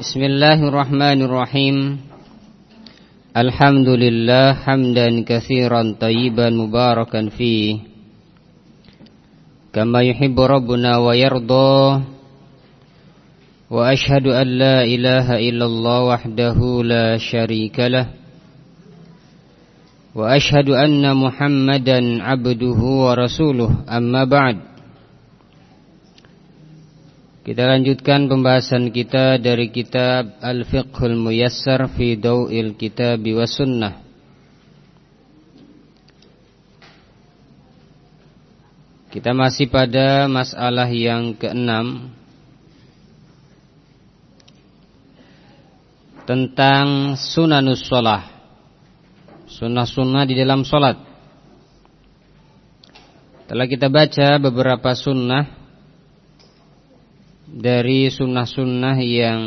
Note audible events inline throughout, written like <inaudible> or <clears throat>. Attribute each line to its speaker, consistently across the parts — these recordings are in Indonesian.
Speaker 1: Bismillahirrahmanirrahim. Alhamdulillah hamdan kafiran, taiban, mubarakan fi Kama yuhibu rabbuna wa yardha Wa ashadu an ilaha illallah wahdahu la sharika lah. Wa ashadu anna muhammadan abduhu wa rasuluh. Amma ba'd. Kita lanjutkan pembahasan kita dari kitab Al-Fiqhul Muyassar fi Kitab wa Sunnah. Kita masih pada masalah yang keenam tentang sunanus sholah, sunnah-sunnah di dalam sholat. Telah kita baca beberapa sunnah dari sunnah-sunnah yang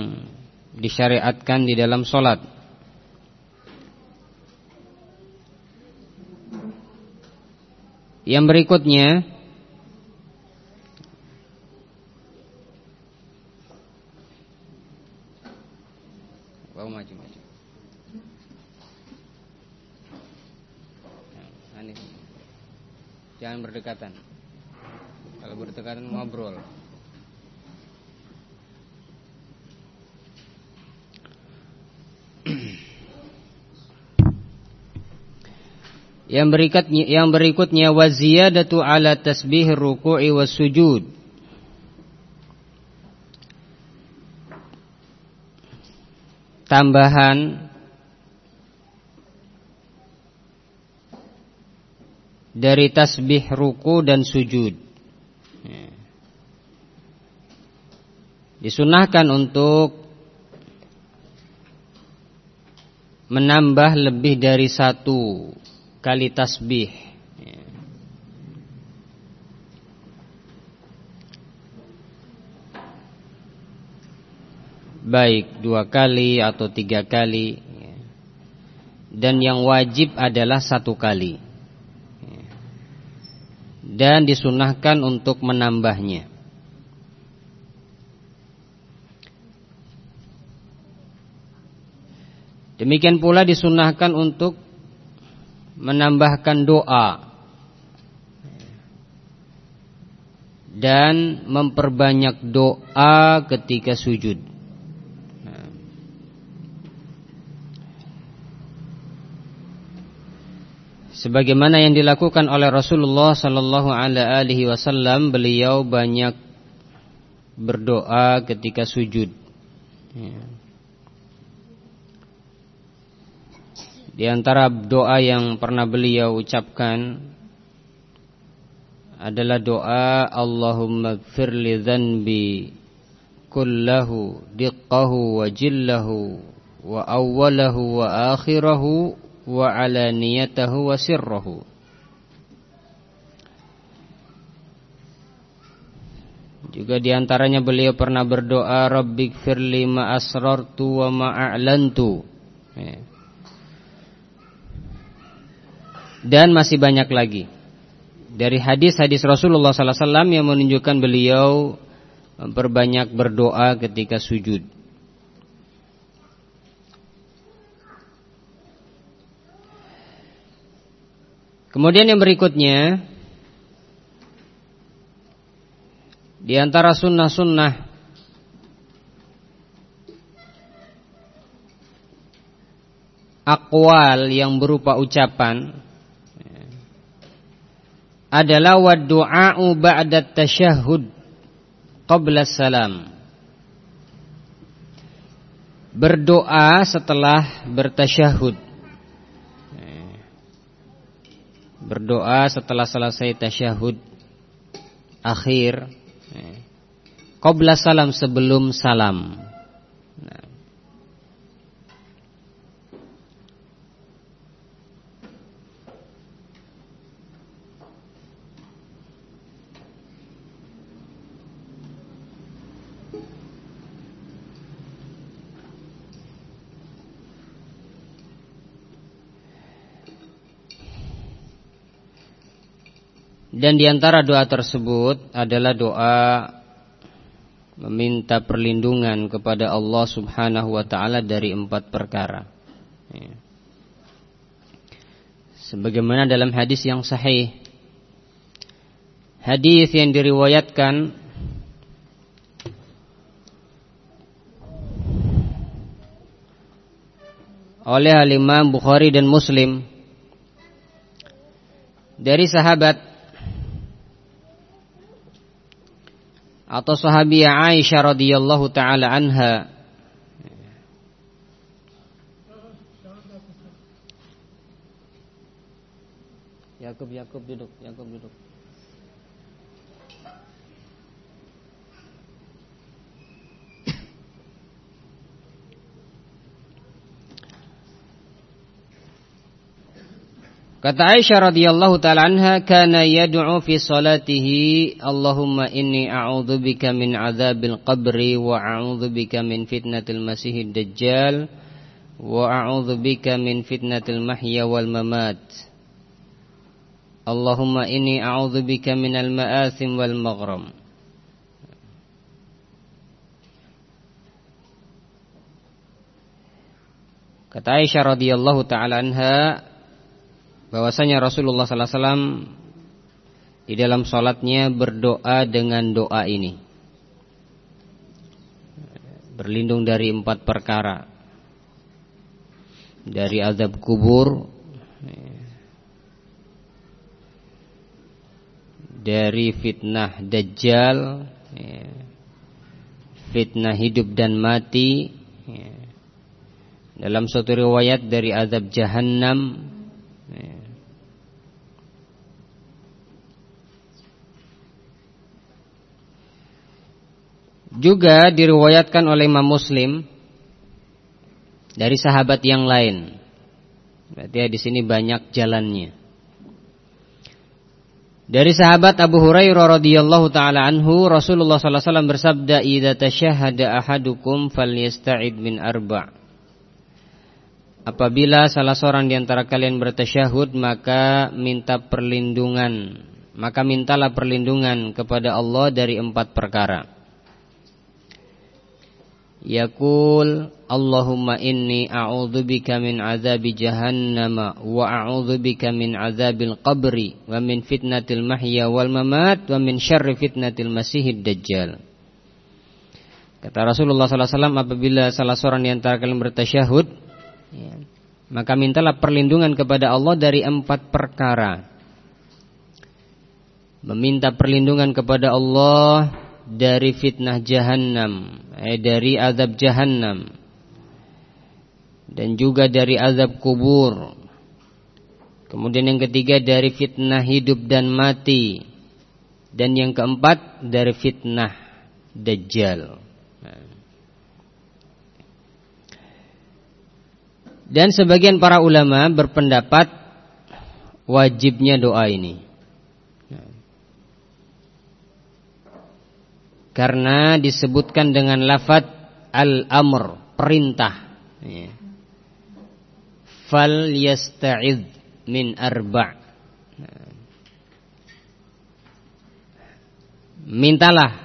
Speaker 1: disyariatkan di dalam solat. Yang berikutnya maju maju. Nah, Jangan berdekatan. Kalau berdekatan ngobrol. Yang berikutnya yang berikutnya waziyadatu ala tasbih ruku'i was sujud. Tambahan dari tasbih ruku dan sujud. Disunahkan untuk menambah lebih dari satu kali tasbih. Baik dua kali atau tiga kali. Dan yang wajib adalah satu kali. Dan disunahkan untuk menambahnya. Demikian pula disunahkan untuk menambahkan doa dan memperbanyak doa ketika sujud. Sebagaimana yang dilakukan oleh Rasulullah sallallahu alaihi wasallam, beliau banyak berdoa ketika sujud. Ya. Di antara doa yang pernah beliau ucapkan adalah doa Allahumma gfir li dhanbi kullahu diqqahu wa jillahu wa awwalahu wa akhirahu wa alaniyatahu wa sirrahu Juga di antaranya beliau pernah berdoa Rabbi gfirli ma asrartu wa ma a'lantu ya. Dan masih banyak lagi dari hadis-hadis Rasulullah sallallahu alaihi wasallam yang menunjukkan beliau memperbanyak berdoa ketika sujud. Kemudian yang berikutnya di antara sunnah-sunnah akwal yang berupa ucapan adalah wa du'a'u ba'da tasyahud qabla salam. Berdoa setelah bertasyahud. Berdoa setelah selesai tasyahud akhir. Qabla salam sebelum salam. Dan di antara doa tersebut adalah doa meminta perlindungan kepada Allah Subhanahu wa taala dari empat perkara. Ya. Sebagaimana dalam hadis yang sahih Hadis yang diriwayatkan oleh Al-Imam Bukhari dan Muslim dari sahabat atau sahabiah Aisyah radhiyallahu taala anha. Yakub Yakub duduk Yakub duduk Kata Aisyah radhiyallahu taala anha kana yad'u fi salatihi Allahumma inni a'udzubika min adzabil qabri wa a'udzubika min fitnatil masiihid dajjal wa a'udzubika min fitnatil mahya wal mamat Allahumma inni a'udzubika minal ma'asim wal maghram Kata Aisyah radhiyallahu taala anha bahwasanya Rasulullah wasallam di dalam salatnya berdoa dengan doa ini. Berlindung dari empat perkara. Dari azab kubur, dari fitnah dajjal, fitnah hidup dan mati, dalam suatu riwayat dari azab jahannam, Juga diriwayatkan oleh Imam Muslim dari sahabat yang lain. Berarti ya di sini banyak jalannya. Dari sahabat Abu Hurairah radhiyallahu taala anhu, Rasulullah sallallahu alaihi wasallam bersabda, "Idza tasyahhada ahadukum falyasta'id min arba'." Apabila salah seorang di antara kalian bertasyahud, maka minta perlindungan, maka mintalah perlindungan kepada Allah dari empat perkara. Yaqul Allahumma inni a'udzubika min azabi jahannam wa a'udzubika min azabil qabri wa min fitnatil mahya wal mamat wa min syarri fitnatil masihid dajjal. Kata Rasulullah wasallam apabila salah seorang di antara kalian bertasyahud ya, maka mintalah perlindungan kepada Allah dari empat perkara. Meminta perlindungan kepada Allah dari fitnah jahannam, eh, dari azab jahannam dan juga dari azab kubur. Kemudian yang ketiga dari fitnah hidup dan mati. Dan yang keempat dari fitnah dajjal. Dan sebagian para ulama berpendapat wajibnya doa ini. Karena disebutkan dengan lafad al-amr, perintah. Ya. Fal yasta'id min arba' Mintalah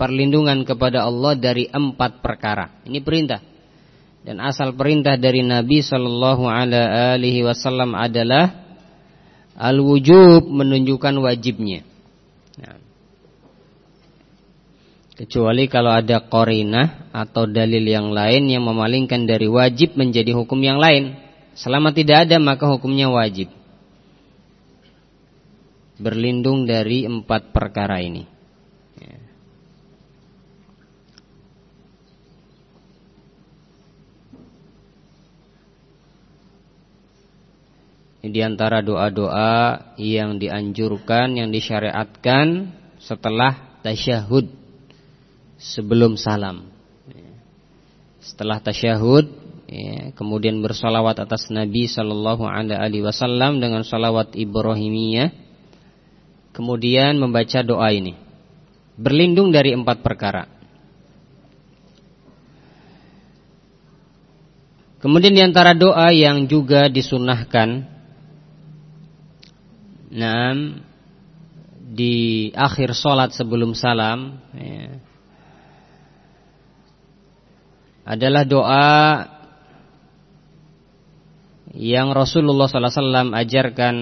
Speaker 1: perlindungan kepada Allah dari empat perkara. Ini perintah. Dan asal perintah dari Nabi Shallallahu Alaihi Wasallam adalah al-wujub menunjukkan wajibnya. Nah. Kecuali kalau ada korinah atau dalil yang lain yang memalingkan dari wajib menjadi hukum yang lain. Selama tidak ada maka hukumnya wajib. Berlindung dari empat perkara ini. Ini di antara doa-doa yang dianjurkan, yang disyariatkan setelah tasyahud sebelum salam. Setelah tasyahud, ya, kemudian bersolawat atas Nabi Sallallahu Alaihi Wasallam dengan solawat Ibrahimiyah, kemudian membaca doa ini, berlindung dari empat perkara. Kemudian di antara doa yang juga disunahkan, nah, di akhir solat sebelum salam, ya, adalah doa yang Rasulullah sallallahu alaihi wasallam ajarkan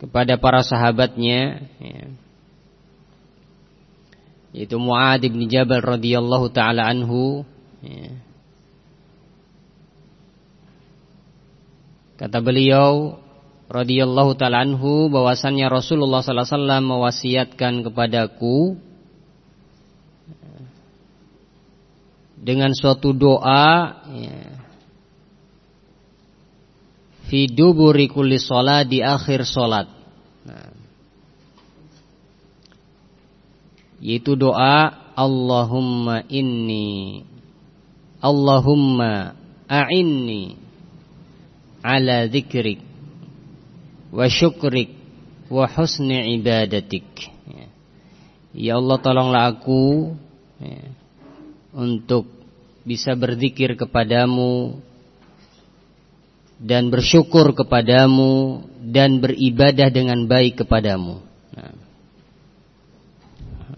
Speaker 1: kepada para sahabatnya ya. yaitu Muad bin Jabal radhiyallahu taala anhu ya. kata beliau radhiyallahu taala anhu bahwasannya Rasulullah sallallahu alaihi wasallam mewasiatkan kepadaku dengan suatu doa ya, di akhir sholat. Nah, yaitu doa Allahumma inni Allahumma a'inni ala dzikrik wa syukrik wa husni ibadatik. Ya, ya Allah tolonglah aku ya, untuk bisa berzikir kepadamu dan bersyukur kepadamu dan beribadah dengan baik kepadamu. Nah,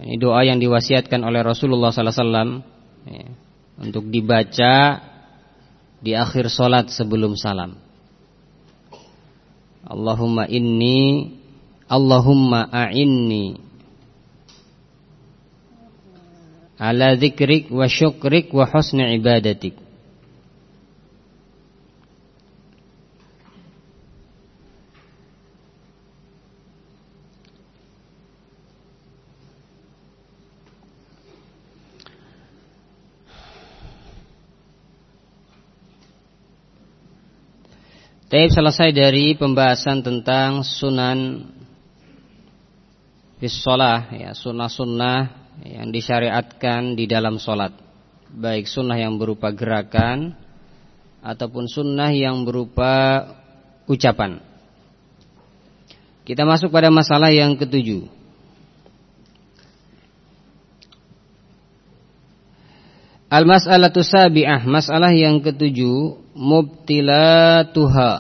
Speaker 1: ini doa yang diwasiatkan oleh Rasulullah SAW ya, untuk dibaca di akhir solat sebelum salam. Allahumma inni Allahumma a'inni ala dzikrik wa syukrik wa husni ibadatik. Taib selesai dari pembahasan tentang sunan Fisolah ya sunnah-sunnah yang disyariatkan di dalam solat Baik sunnah yang berupa gerakan Ataupun sunnah yang berupa ucapan. Kita masuk pada masalah yang ketujuh. Al-mas'alatu sabi'ah Masalah yang ketujuh Mubtilatuha.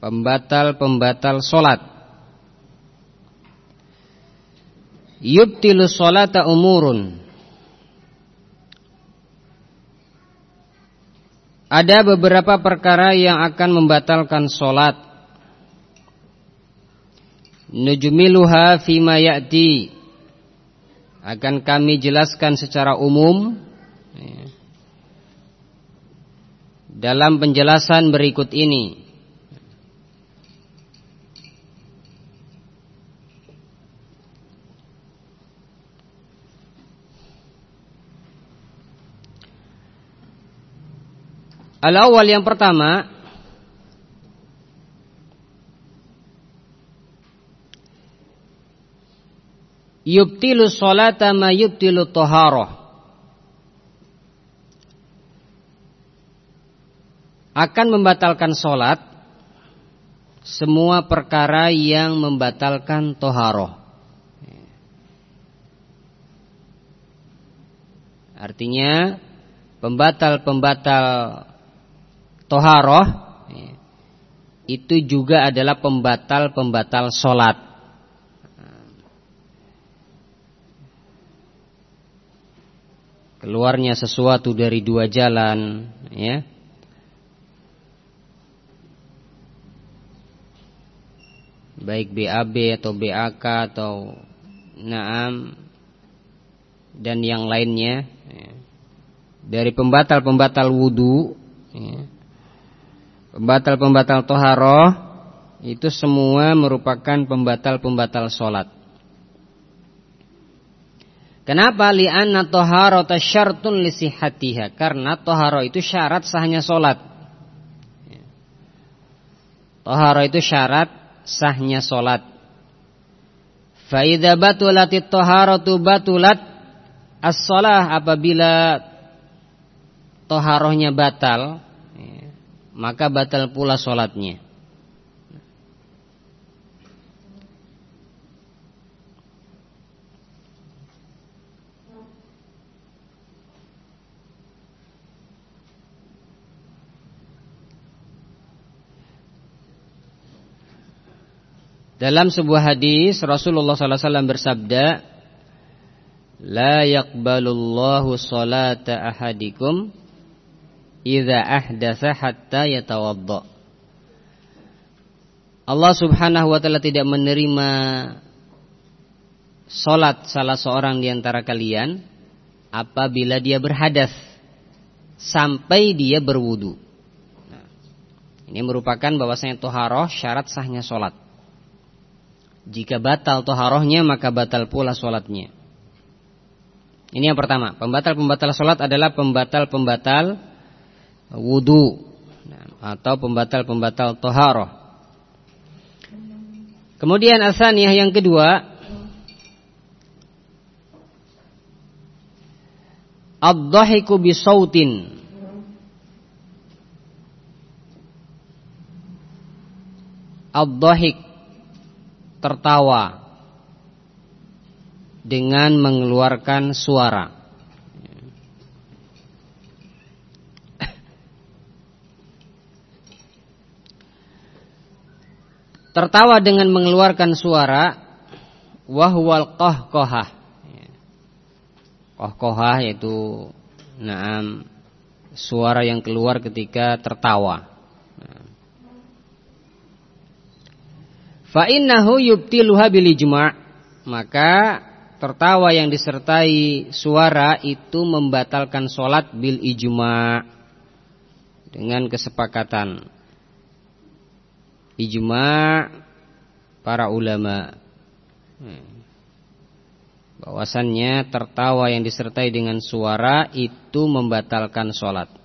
Speaker 1: Pembatal-pembatal solat yubtilu salata umurun. Ada beberapa perkara yang akan membatalkan solat Nujmiluha fima ya'ti. Akan kami jelaskan secara umum Dalam penjelasan berikut ini Al-awwal yang pertama Yubtilu sholata ma yubtilu toharoh. Akan membatalkan sholat Semua perkara yang membatalkan toharoh. Artinya Pembatal-pembatal toharoh itu juga adalah pembatal-pembatal sholat. Keluarnya sesuatu dari dua jalan, ya. Baik BAB atau BAK atau Naam dan yang lainnya ya. dari pembatal-pembatal wudhu ya Pembatal-pembatal toharoh itu semua merupakan pembatal-pembatal solat. Kenapa? Li'anna toharota syartun lisihatiha. Karena toharoh itu syarat sahnya solat. Toharoh itu syarat sahnya solat. Fa'idha batulati toharotu batulat as-solah apabila toharohnya batal maka batal pula sholatnya. Dalam sebuah hadis Rasulullah SAW bersabda La yaqbalullahu salata ahadikum idza ahdatsa hatta yatawadda. Allah Subhanahu wa taala tidak menerima salat salah seorang di antara kalian apabila dia berhadas sampai dia berwudu. Nah, ini merupakan bahwasanya toharoh syarat sahnya salat. Jika batal toharohnya maka batal pula salatnya. Ini yang pertama. Pembatal-pembatal salat adalah pembatal-pembatal wudu. Atau pembatal-pembatal toharoh. Kemudian asaniyah yang kedua. Ad-dhahiku bisautin. Ad-dhahik tertawa. Dengan mengeluarkan suara tertawa dengan mengeluarkan suara wahwal qahqahah. Qahqahah yaitu naam suara yang keluar ketika tertawa. Fa innahu yubtiluha bil ijma' maka tertawa yang disertai suara itu membatalkan solat bil ijma' dengan kesepakatan ijma para ulama. Bahwasannya tertawa yang disertai dengan suara itu membatalkan sholat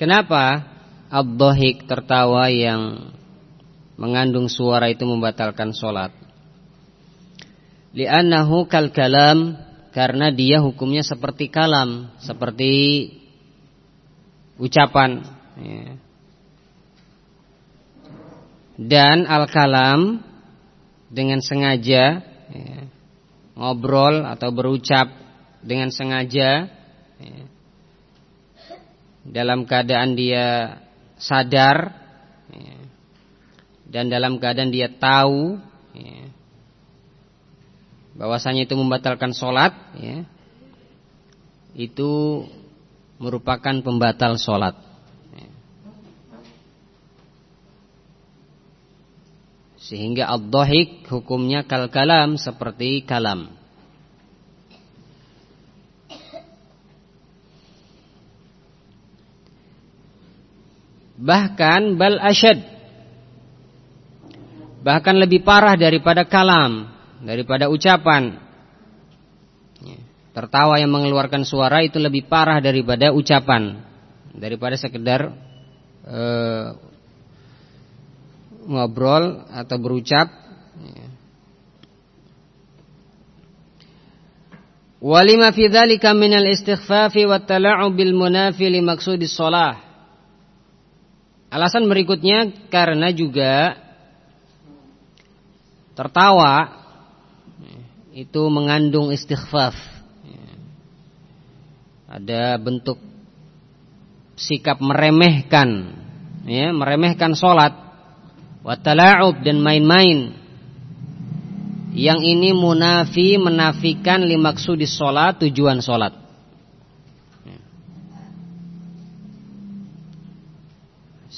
Speaker 1: Kenapa Abdohik tertawa yang mengandung suara itu membatalkan sholat? Li'annahu kal kalam karena dia hukumnya seperti kalam, seperti ucapan. Ya. Dan al-kalam dengan sengaja ya, ngobrol atau berucap dengan sengaja ya, dalam keadaan dia sadar ya, dan dalam keadaan dia tahu ya, bahwasanya itu membatalkan sholat ya, itu merupakan pembatal sholat ya. sehingga ad-dhahik hukumnya kal kalam seperti kalam Bahkan bal asyad. Bahkan lebih parah daripada kalam Daripada ucapan. Ya, Tertawa yang mengeluarkan suara itu lebih parah daripada ucapan. Daripada sekedar uh, Ngobrol atau berucap. Ya. Walima fi dzalika minal istighfafi wat tala'ub bil munafi li maqsudis shalah Alasan berikutnya karena juga tertawa itu mengandung istighfaf. Ada bentuk sikap meremehkan, ya, meremehkan sholat, watala'ub dan main-main. Yang ini munafi menafikan limaksudis sholat tujuan sholat.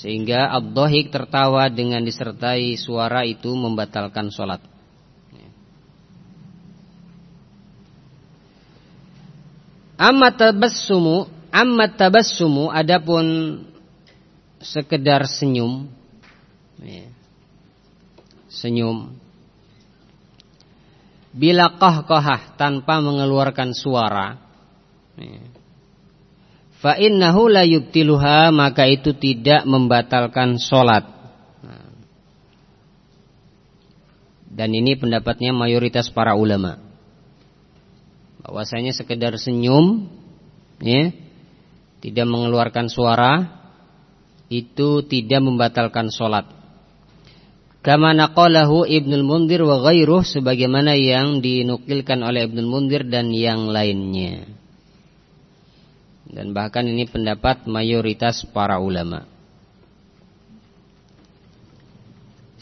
Speaker 1: Sehingga Abdohik tertawa dengan disertai suara itu membatalkan sholat. Amma tabassumu, amma tabassumu adapun sekedar senyum. Ya. senyum. Bila qahqahah tanpa mengeluarkan suara. Fa innahu la yubtiluha maka itu tidak membatalkan solat. Dan ini pendapatnya mayoritas para ulama. Bahwasanya sekedar senyum ya, tidak mengeluarkan suara itu tidak membatalkan solat. Kama naqalahu Ibnul Mundir wa ghairuh sebagaimana yang dinukilkan oleh Ibnul Mundir dan yang lainnya. Dan bahkan ini pendapat mayoritas para ulama.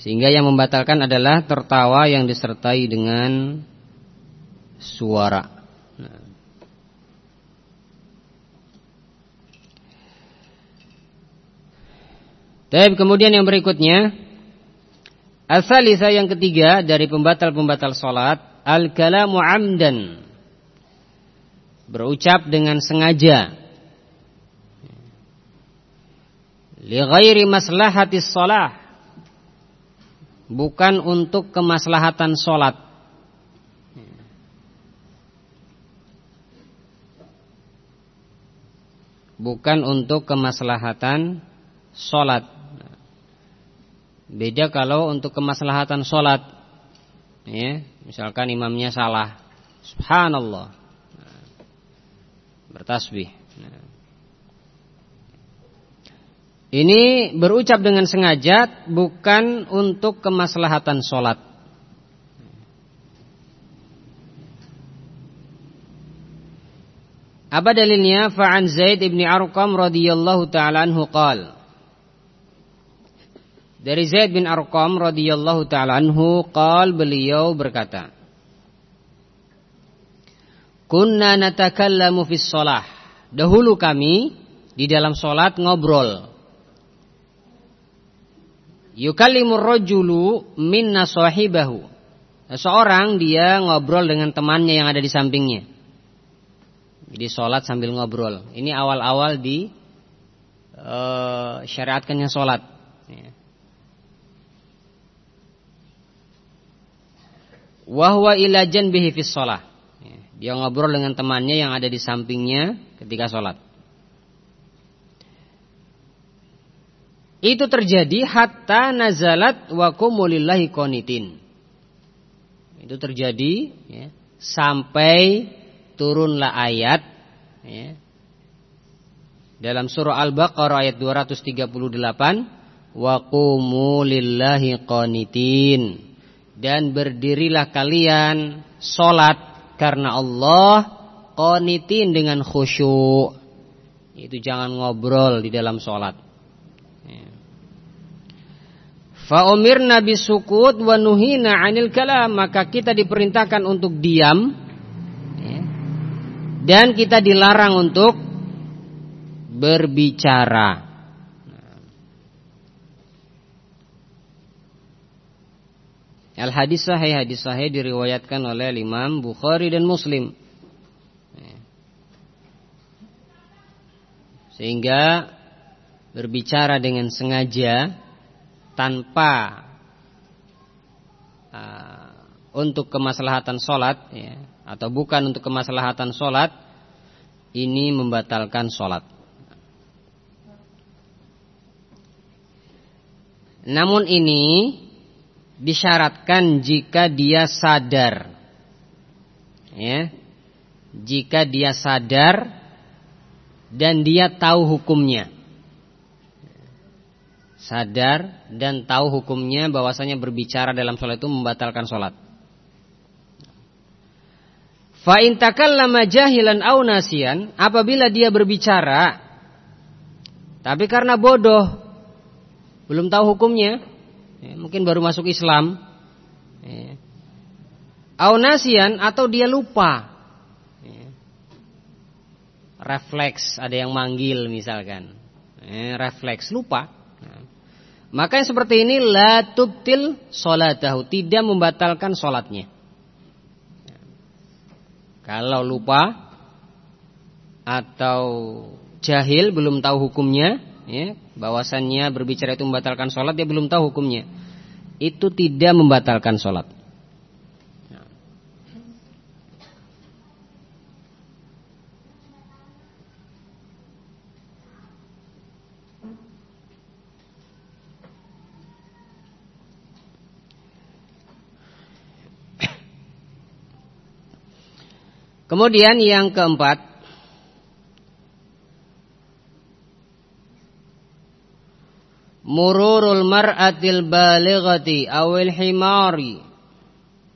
Speaker 1: Sehingga yang membatalkan adalah tertawa yang disertai dengan suara. Nah. Tapi kemudian yang berikutnya Asalisa yang ketiga dari pembatal-pembatal solat Al-kalamu amdan Berucap dengan sengaja. Li ghairi maslahatis solah Bukan untuk kemaslahatan solat Bukan untuk kemaslahatan solat Beda kalau untuk kemaslahatan sholat. Ya, Misalkan imamnya salah. Subhanallah Bertasbih. Ini berucap dengan sengaja Bukan untuk kemaslahatan sholat Apa dalilnya? Fa'an Zaid ibni Arqam radhiyallahu ta'ala anhu qala dari Zaid bin Arqam radhiyallahu taala anhu qal beliau berkata Kunna natakallamu fis shalah Dahulu kami di dalam salat ngobrol. Yukallimur rajulu minna sahibahu Seorang dia ngobrol dengan temannya yang ada di sampingnya. Jadi sholat sambil ngobrol. Ini awal-awal di uh, syariatkannya sholat. Ya. Wahwa ila janbihi fis shalah. Dia ngobrol dengan temannya yang ada di sampingnya ketika sholat. Itu terjadi hatta nazalat wa kumulillahi qanitin. Itu terjadi ya, sampai turunlah ayat ya, dalam surah Al-Baqarah ayat 238 wa qumu lillahi qanitin dan berdirilah kalian solat karena Allah qanitin dengan khusyuk. Itu jangan ngobrol di dalam solat. Ya. Fa umirna bisukut wa nuhina 'anil kalam, maka kita diperintahkan untuk diam dan kita dilarang untuk berbicara. Al hadis sahih hadis sahih diriwayatkan oleh Imam Bukhari dan Muslim. Sehingga berbicara dengan sengaja tanpa uh, untuk kemaslahatan solat ya, atau bukan untuk kemaslahatan solat ini membatalkan solat. Namun ini disyaratkan jika dia sadar. Ya. Jika dia sadar dan dia tahu hukumnya. Sadar dan tahu hukumnya bahwasanya berbicara dalam sholat itu membatalkan sholat. Fa in takallama jahilan aw nasian, apabila dia berbicara tapi karena bodoh belum tahu hukumnya, ya, mungkin baru masuk Islam ya. Atau dia lupa ya. refleks ada yang manggil misalkan refleks lupa nah. maka yang seperti ini la tubtil solatahu tidak membatalkan solatnya kalau lupa atau jahil belum tahu hukumnya ya, bahwasannya berbicara itu membatalkan sholat dia belum tahu hukumnya. itu tidak membatalkan sholat. Kemudian yang keempat Mururul mar'atil balighati awil himari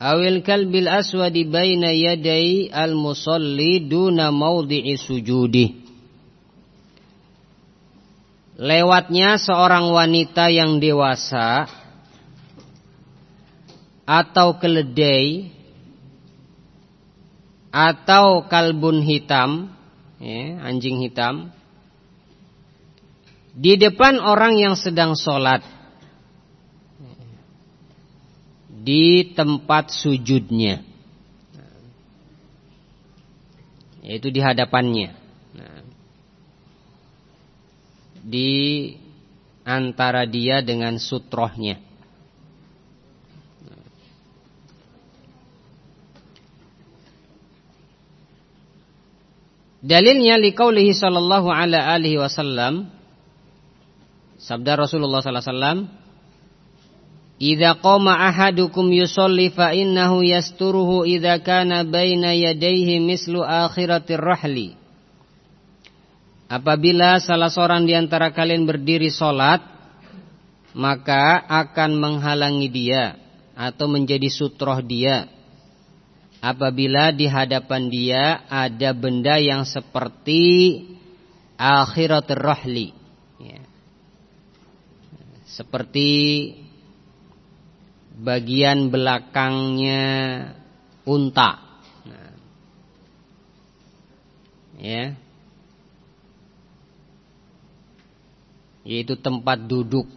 Speaker 1: awil kalbil aswadi baina yadai al-musalli duna maudhi'i sujudi Lewatnya seorang wanita yang dewasa atau keledai atau kalbun hitam, ya, anjing hitam, di depan orang yang sedang sholat, di tempat sujudnya, yaitu di hadapannya, di antara dia dengan sutrohnya. Dalilnya liqaulihi sallallahu ala alihi wasallam sabda Rasulullah sallallahu alaihi wasallam Idza qama ahadukum yusolli fa innahu yasturuhu idza kana baina yadayhi mislu akhiratir rahli Apabila salah seorang di antara kalian berdiri solat maka akan menghalangi dia atau menjadi sutroh dia apabila di hadapan dia ada benda yang seperti akhirat rahli ya. Seperti bagian belakangnya unta. Nah. ya. Yaitu tempat duduk.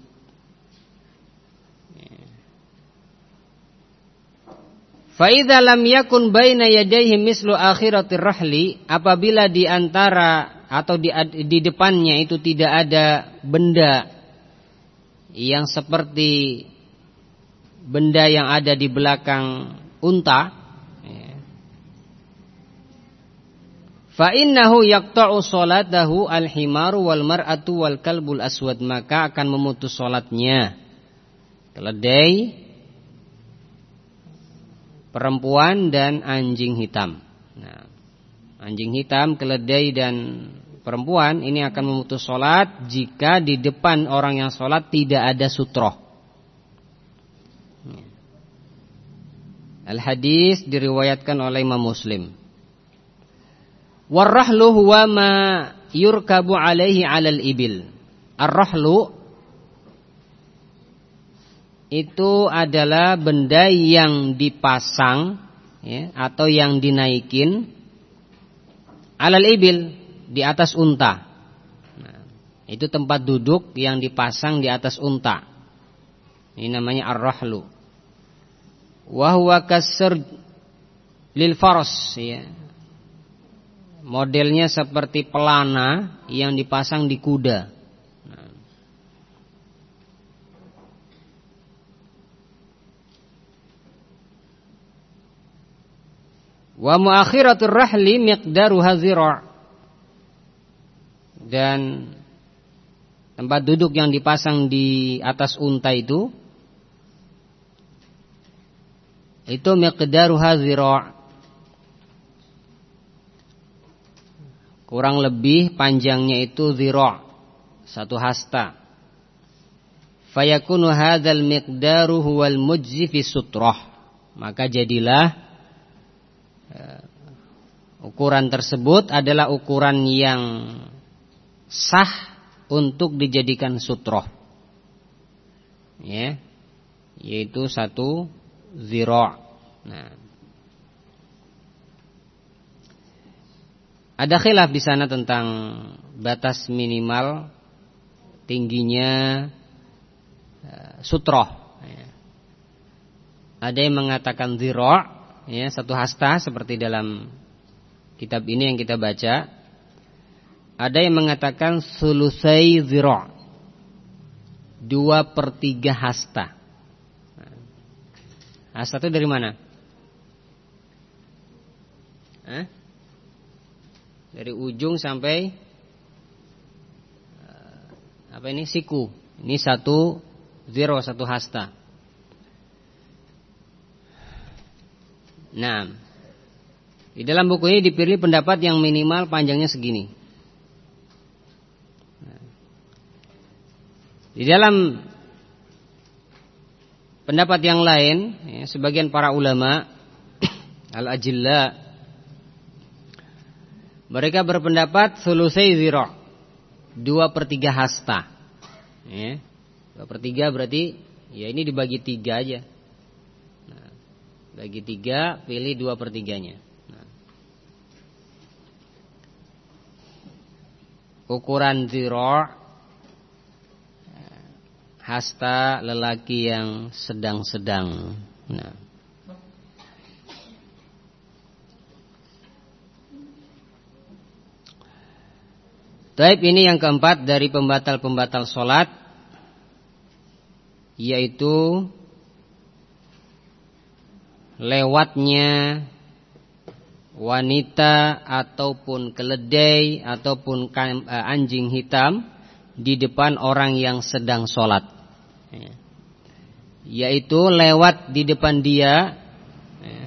Speaker 1: Faida lam yakun baina yadayhi mislu akhiratir rahli apabila di antara atau di, di depannya itu tidak ada benda yang seperti benda yang ada di belakang unta ya. fa innahu yaqta'u salatahu al-himaru wal mar'atu wal kalbul aswad maka akan memutus salatnya keledai perempuan dan anjing hitam. Nah, anjing hitam, keledai dan perempuan ini akan memutus sholat jika di depan orang yang sholat tidak ada sutroh. Al-hadis diriwayatkan oleh Imam Muslim. Warrahlu huwa ma yurkabu alaihi alal ibil. Ar-rahlu itu adalah benda yang dipasang ya, atau yang dinaikin alal ibil di atas unta. Nah, itu tempat duduk yang dipasang di atas unta. Ini namanya ar-rahlu. Wa huwa lil fars ya. Modelnya seperti pelana yang dipasang di kuda. Wa muakhiratur rahli miqdaru hazira' dan tempat duduk yang dipasang di atas unta itu itu miqdaru hazira' kurang lebih panjangnya itu zira' satu hasta. Fayakunu hadzal miqdaru huwal mujzi fi sutrah. Maka jadilah Eh, ukuran tersebut adalah ukuran yang sah untuk dijadikan sutroh. Ya. Yaitu satu zira. Nah. Ada khilaf di sana tentang batas minimal tingginya uh, sutroh. Ya. Ada yang mengatakan zira' ya satu hasta seperti dalam kitab ini yang kita baca ada yang mengatakan sulusai zira dua per tiga hasta Hasta itu dari mana? Hah? Dari ujung sampai eh, apa ini siku. Ini satu zero satu hasta. Nah, di dalam buku ini dipilih pendapat yang minimal panjangnya segini. Di dalam pendapat yang lain, ya, sebagian para ulama <clears throat> al-ajilla mereka berpendapat sulusai ziro dua per tiga hasta. Ya, dua per tiga berarti ya ini dibagi tiga aja. Nah, bagi tiga, pilih dua per tiganya. Nah. Ukuran ziro hasta lelaki yang sedang-sedang. Nah. Taib ini yang keempat dari pembatal-pembatal solat Yaitu Lewatnya Wanita Ataupun keledai Ataupun eh, anjing hitam Di depan orang yang sedang solat ya. yaitu lewat di depan dia ya.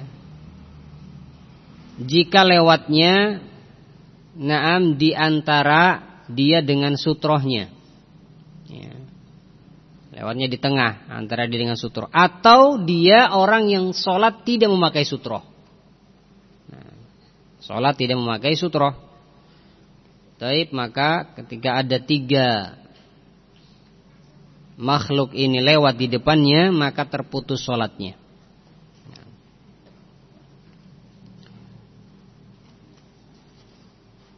Speaker 1: jika lewatnya naam di antara dia dengan sutrohnya ya. lewatnya di tengah antara dia dengan sutroh atau dia orang yang sholat tidak memakai sutroh nah, sholat tidak memakai sutroh Taib maka ketika ada tiga makhluk ini lewat di depannya maka terputus sholatnya.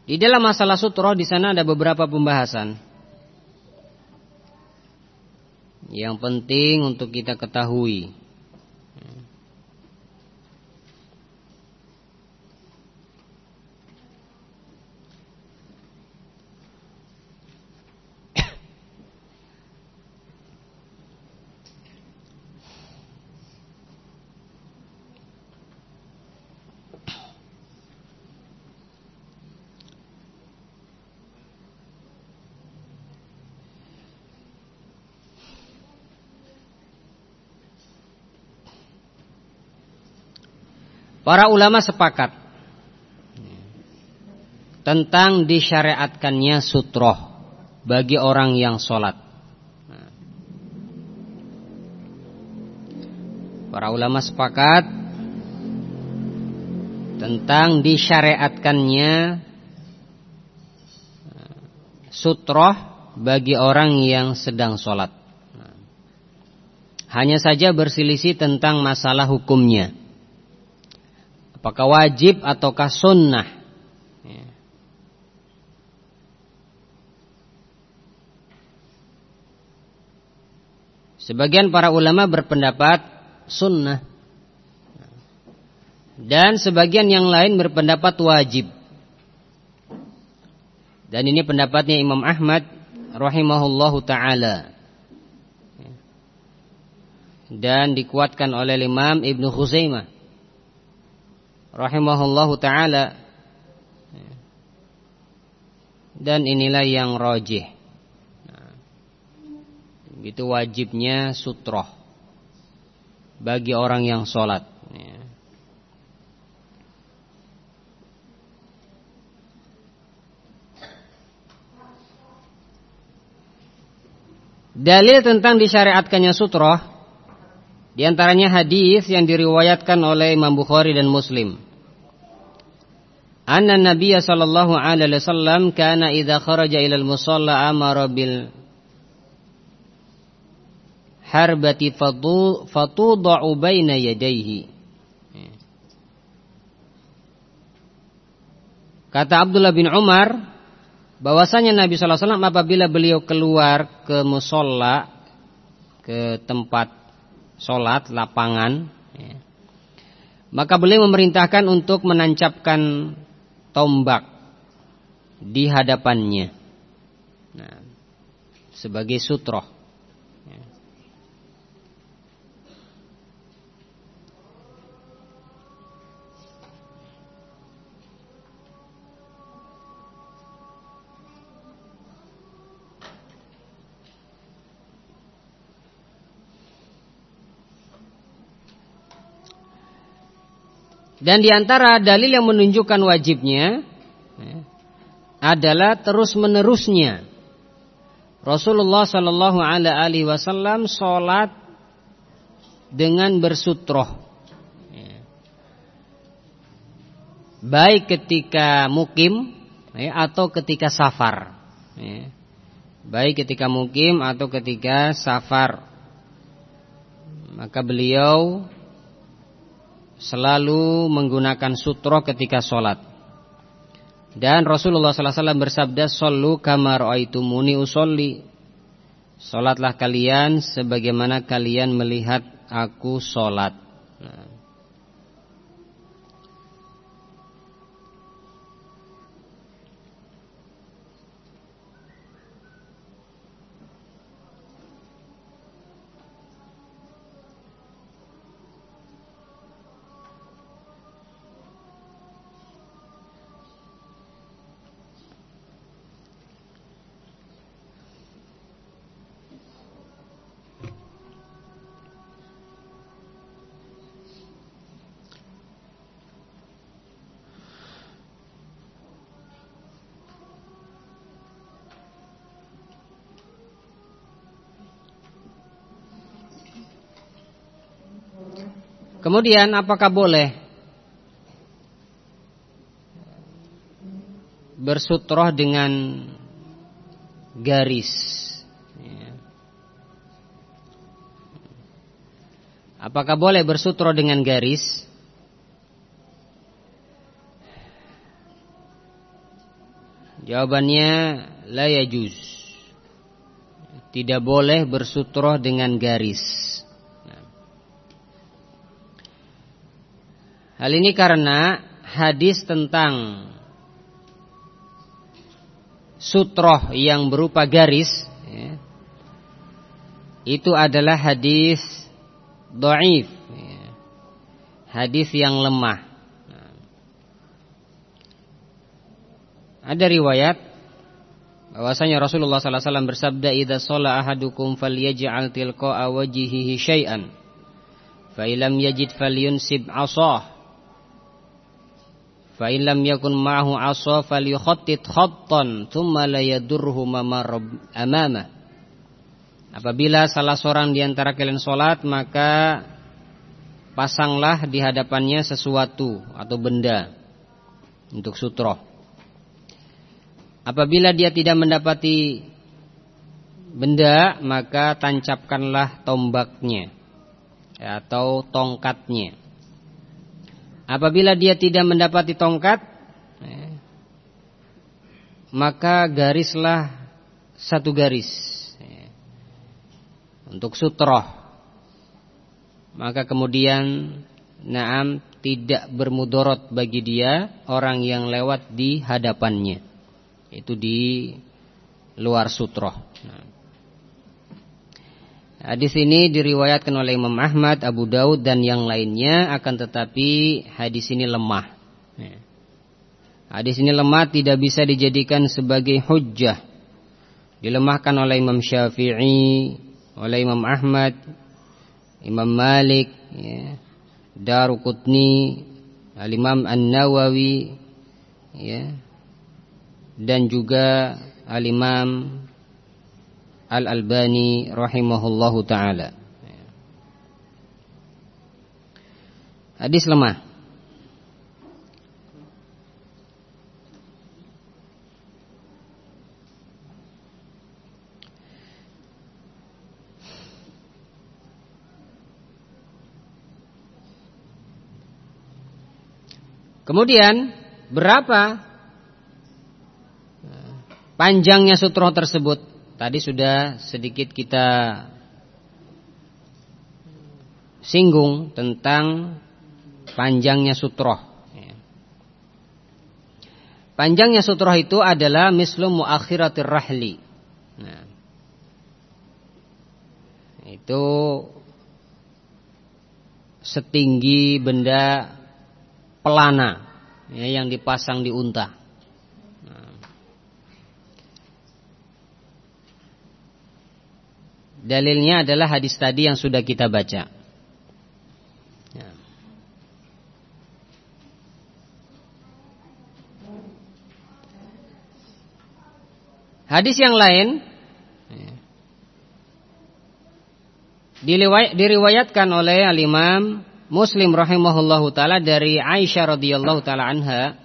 Speaker 1: Di dalam masalah sutroh di sana ada beberapa pembahasan. Yang penting untuk kita ketahui. Para ulama sepakat tentang disyariatkannya sutroh bagi orang yang sholat. Para ulama sepakat tentang disyariatkannya sutroh bagi orang yang sedang sholat. Hanya saja berselisih tentang masalah hukumnya. Apakah wajib ataukah sunnah? Ya. Sebagian para ulama berpendapat sunnah. Dan sebagian yang lain berpendapat wajib. Dan ini pendapatnya Imam Ahmad rahimahullahu taala. Dan dikuatkan oleh Imam Ibnu Khuzaimah rahimahullahu taala dan inilah yang rojih nah, itu wajibnya sutroh bagi orang yang sholat. Dalil tentang disyariatkannya sutroh di antaranya hadis yang diriwayatkan oleh Imam Bukhari dan Muslim. Anna Nabiya sallallahu alaihi wasallam kana idza kharaja ila al-musalla amara bil harbati fatudau baina yadayhi. Kata Abdullah bin Umar bahwasanya Nabi sallallahu alaihi wasallam apabila beliau keluar ke musola ke tempat sholat, lapangan ya. Maka beliau memerintahkan untuk menancapkan tombak di hadapannya. Nah, Sebagai sutroh Dan di antara dalil yang menunjukkan wajibnya ya, adalah terus menerusnya. Rasulullah Shallallahu Alaihi Wasallam sholat dengan bersutroh, ya. baik ketika mukim ya, atau ketika safar, baik ketika mukim atau ketika safar. Maka beliau selalu menggunakan sutro ketika sholat. Dan Rasulullah SAW bersabda, Sallu kamar muni usolli. Sholatlah kalian sebagaimana kalian melihat aku sholat. Nah. Kemudian apakah boleh bersutroh dengan garis? Ya. Apakah boleh bersutroh dengan garis? Jawabannya la yajuz. Tidak boleh bersutroh dengan garis. Hal ini karena hadis tentang sutroh yang berupa garis ya, itu adalah hadis doif, ya, hadis yang lemah. Ada riwayat bahwasanya Rasulullah sallallahu alaihi wasallam bersabda idza shalla ahadukum falyaj'al tilqa'a wajhihi syai'an fa illam yajid falyunsib 'asah Fa in lam yakun ma'ahu 'asa falyukhattit khattan thumma la yadurruhu amama. Apabila salah seorang di antara kalian salat maka pasanglah di hadapannya sesuatu atau benda untuk sutroh. Apabila dia tidak mendapati benda maka tancapkanlah tombaknya atau tongkatnya. Apabila dia tidak mendapati tongkat ya, Maka garislah Satu garis ya, Untuk sutroh. Maka kemudian Naam tidak bermudorot bagi dia Orang yang lewat di hadapannya. Itu di luar sutroh. Nah. Hadis ini diriwayatkan oleh Imam Ahmad, Abu Daud dan yang lainnya akan tetapi hadis ini lemah. Ya. Hadis ini lemah tidak bisa dijadikan sebagai hujjah. Dilemahkan oleh Imam Syafi'i, oleh Imam Ahmad, Imam Malik, ya, Daruqutni, Al-Imam An-Nawawi, ya, dan juga Al-Imam Al-Albani rahimahullahu taala. Hadis lemah. Kemudian berapa panjangnya sutroh tersebut? Tadi sudah sedikit kita singgung tentang panjangnya sutroh. Ya. Panjangnya sutroh itu adalah mislu muakhiratir rahli. Nah, itu setinggi benda pelana ya, yang dipasang di unta. Dalilnya adalah hadis tadi yang sudah kita baca. Ya. Hadis yang lain ya, diriwayatkan oleh Al Imam Muslim rahimahullahu taala dari Aisyah radhiyallahu taala anha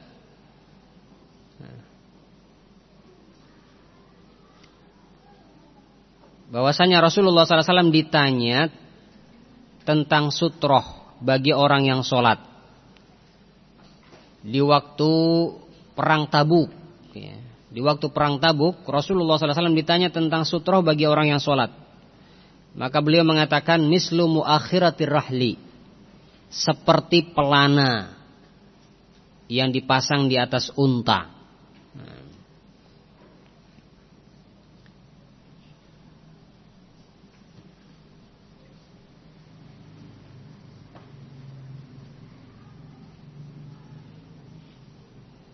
Speaker 1: bahwasanya Rasulullah SAW ditanya tentang sutroh bagi orang yang sholat di waktu perang Tabuk. Ya. Di waktu perang Tabuk, Rasulullah SAW ditanya tentang sutroh bagi orang yang sholat. Maka beliau mengatakan mislu muakhiratir rahli. Seperti pelana yang dipasang di atas unta.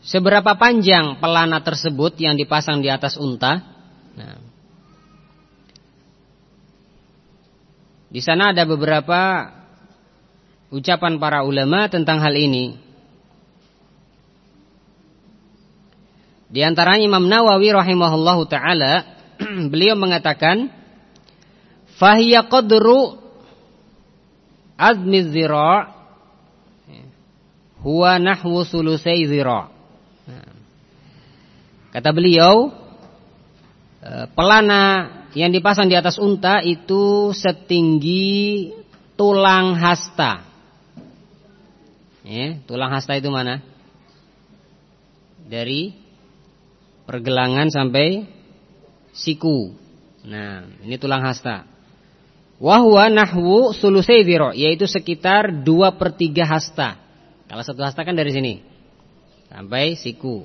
Speaker 1: Seberapa panjang pelana tersebut yang dipasang di atas unta? Nah. Di sana ada beberapa ucapan para ulama tentang hal ini. Di antaranya Imam Nawawi rahimahullahu taala <clears throat> beliau mengatakan fahiya qadru azmi zira' huwa nahwu sulusai zira' Kata beliau, e, pelana yang dipasang di atas unta itu setinggi tulang hasta. Ya, tulang hasta itu mana? Dari pergelangan sampai siku. Nah, ini tulang hasta. Wahwa nahwu sulusai dhiro, yaitu sekitar 2 per 3 hasta. Kalau satu hasta kan dari sini sampai siku.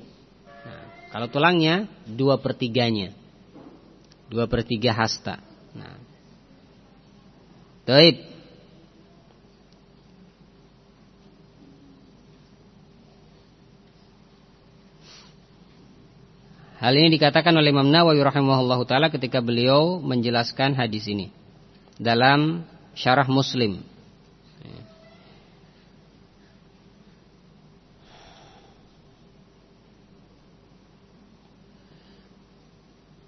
Speaker 1: Kalau tulangnya dua pertiganya, dua per tiga hasta. Nah. Hal ini dikatakan oleh Imam Nawawi rahimahullahu taala ketika beliau menjelaskan hadis ini dalam Syarah Muslim.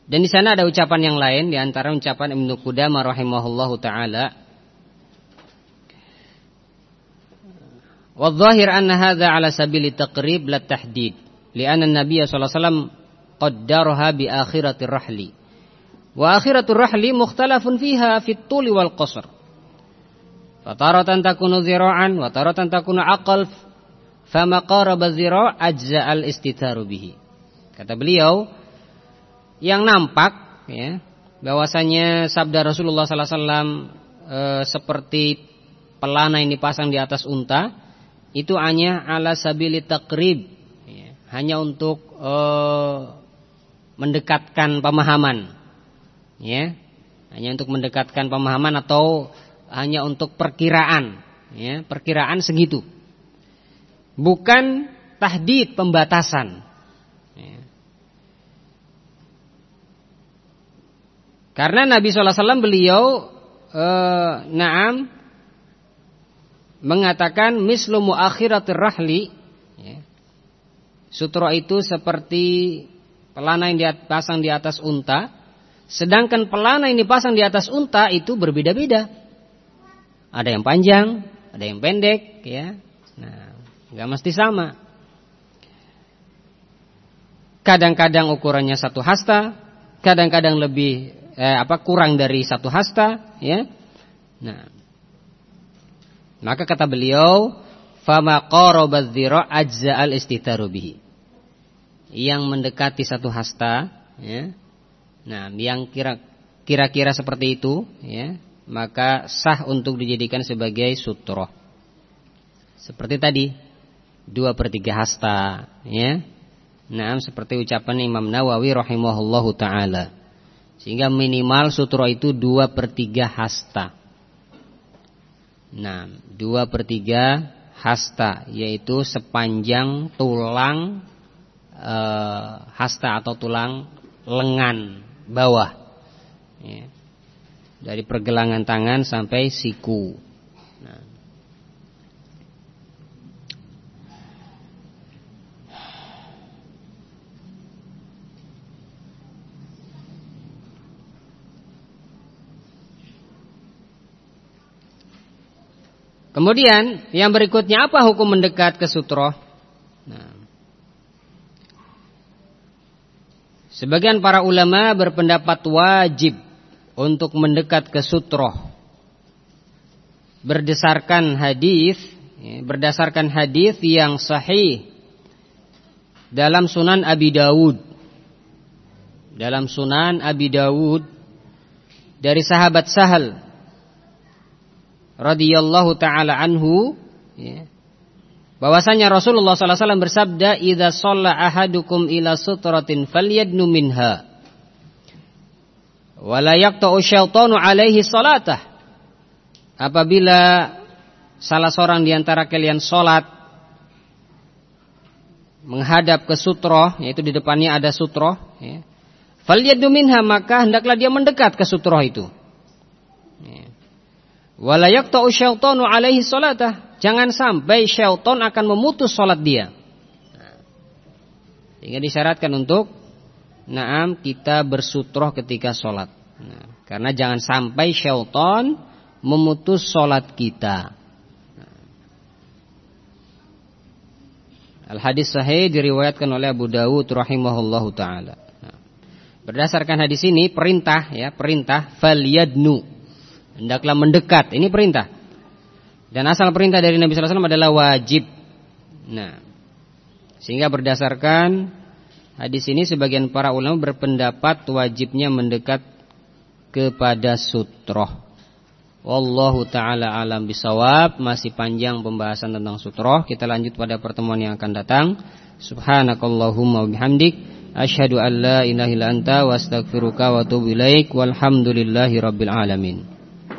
Speaker 1: Dan di sana ada ucapan yang lain di antara ucapan Ibnu Qudamah rahimahullahu taala. Wadh-dhahir anna hadza ala sabili taqrib la tahdid, li'anna an-nabiy sallallahu alaihi wasallam qaddaraha bi akhiratir rahli. Wa akhiratur rahli mukhtalafun fiha fit tuli wal qasr. Fataratan takunu zira'an wa taratan takunu aqal fama qaraba zira' ajza al-istitaru bihi. Kata beliau, yang nampak ya bahwasanya sabda Rasulullah sallallahu alaihi wasallam e, seperti pelana yang dipasang di atas unta itu hanya ala sabili takrib ya, hanya untuk e, mendekatkan pemahaman ya hanya untuk mendekatkan pemahaman atau hanya untuk perkiraan ya perkiraan segitu. Bukan tahdid pembatasan Karena Nabi SAW beliau e, Naam Mengatakan Mislu muakhiratir rahli. Ya. Sutra itu seperti Pelana yang dipasang di atas unta. Sedangkan pelana yang dipasang di atas unta Itu berbeda-beda. Ada yang panjang Ada yang pendek ya. Nah nggak mesti sama. Kadang-kadang ukurannya satu hasta Kadang-kadang lebih eh, apa kurang dari satu hasta ya. Nah. Maka kata beliau fama qaraba ajza al istitaru bihi. Yang mendekati satu hasta ya. Nah yang kira kira-kira seperti itu ya maka sah untuk dijadikan sebagai sutroh. Seperti tadi dua per tiga hasta ya. Nah, seperti ucapan Imam Nawawi rahimahullahu taala. Sehingga minimal sutro itu 2 per 3 hasta. Nah 2 per 3 hasta Yaitu sepanjang tulang e, Hasta atau tulang lengan bawah. Ya. Dari pergelangan tangan sampai siku Kemudian yang berikutnya apa hukum mendekat ke sutroh? Nah. Sebagian para ulama berpendapat wajib untuk mendekat ke sutroh berdasarkan hadis ya, berdasarkan hadis yang sahih dalam Sunan Abi Dawud dalam Sunan Abi Dawud dari sahabat Sahal radhiyallahu taala anhu ya, bahwasanya Rasulullah sallallahu alaihi wasallam bersabda idza shalla ahadukum ila sutratin falyadnu minha. Wala yaqta'u syaitanu alaihi salatah. Apabila salah seorang di antara kalian salat menghadap ke sutroh yaitu di depannya ada sutroh ya falyadnu minha maka hendaklah dia mendekat ke sutroh itu. Ya. Wala yaqta'u syaitanu alaihi salatah Jangan sampai syaitan akan memutus sholat dia. Sehingga disyaratkan untuk Naam kita bersutroh ketika sholat nah, Karena jangan sampai syaitan memutus sholat kita Al-hadis sahih diriwayatkan oleh Abu Dawud rahimahullahu taala. Nah, berdasarkan hadis ini perintah ya, perintah falyadnu. Hendaklah mendekat. Ini perintah. Dan asal perintah dari Nabi sallallahu alaihi wasallam adalah wajib. Nah, sehingga berdasarkan hadis ini sebagian para ulama berpendapat wajibnya mendekat kepada sutroh. Wallahu taala alam bisawab. Masih panjang pembahasan tentang sutroh. Kita lanjut pada pertemuan yang akan datang. Subhanakallahumma bihamdik asyhadu an la ilaha illa anta wa astaghfiruka wa atubu ilaik. Walhamdulillahi rabbil alamin.